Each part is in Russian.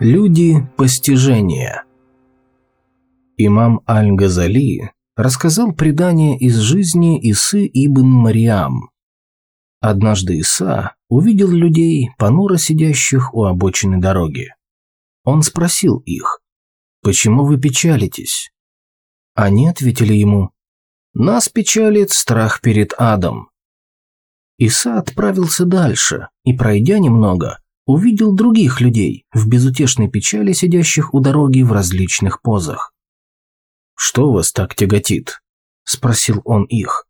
Люди постижения Имам Аль-Газали рассказал предание из жизни Исы ибн Мариам. Однажды Иса увидел людей, понуро сидящих у обочины дороги. Он спросил их, «Почему вы печалитесь?» Они ответили ему, «Нас печалит страх перед адом». Иса отправился дальше и, пройдя немного, увидел других людей в безутешной печали, сидящих у дороги в различных позах. «Что вас так тяготит?» – спросил он их.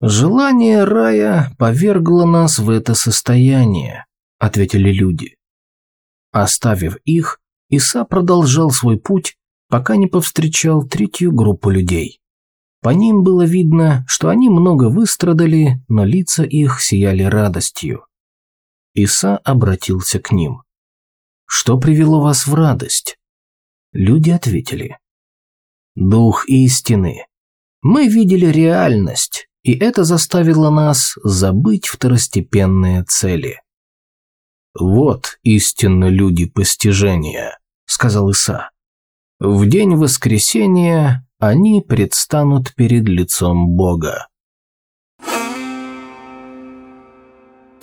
«Желание рая повергло нас в это состояние», – ответили люди. Оставив их, Иса продолжал свой путь, пока не повстречал третью группу людей. По ним было видно, что они много выстрадали, но лица их сияли радостью. Иса обратился к ним. «Что привело вас в радость?» Люди ответили. «Дух истины. Мы видели реальность, и это заставило нас забыть второстепенные цели». «Вот истинно люди постижения», — сказал Иса. «В день воскресения они предстанут перед лицом Бога.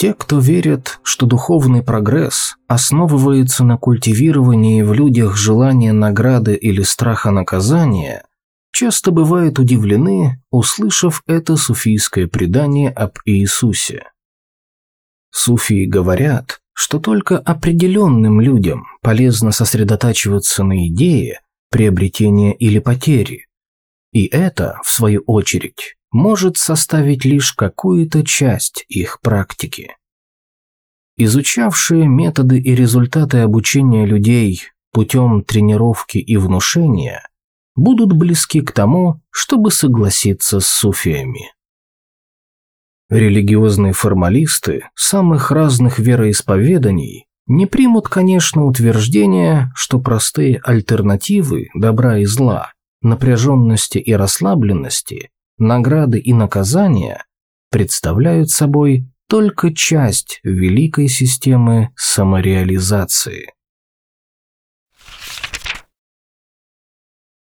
Те, кто верят, что духовный прогресс основывается на культивировании в людях желания награды или страха наказания, часто бывают удивлены, услышав это суфийское предание об Иисусе. Суфии говорят, что только определенным людям полезно сосредотачиваться на идее, приобретения или потери. И это, в свою очередь, может составить лишь какую-то часть их практики. Изучавшие методы и результаты обучения людей путем тренировки и внушения будут близки к тому, чтобы согласиться с суфиями. Религиозные формалисты самых разных вероисповеданий не примут, конечно, утверждение, что простые альтернативы добра и зла, напряженности и расслабленности, награды и наказания представляют собой только часть великой системы самореализации.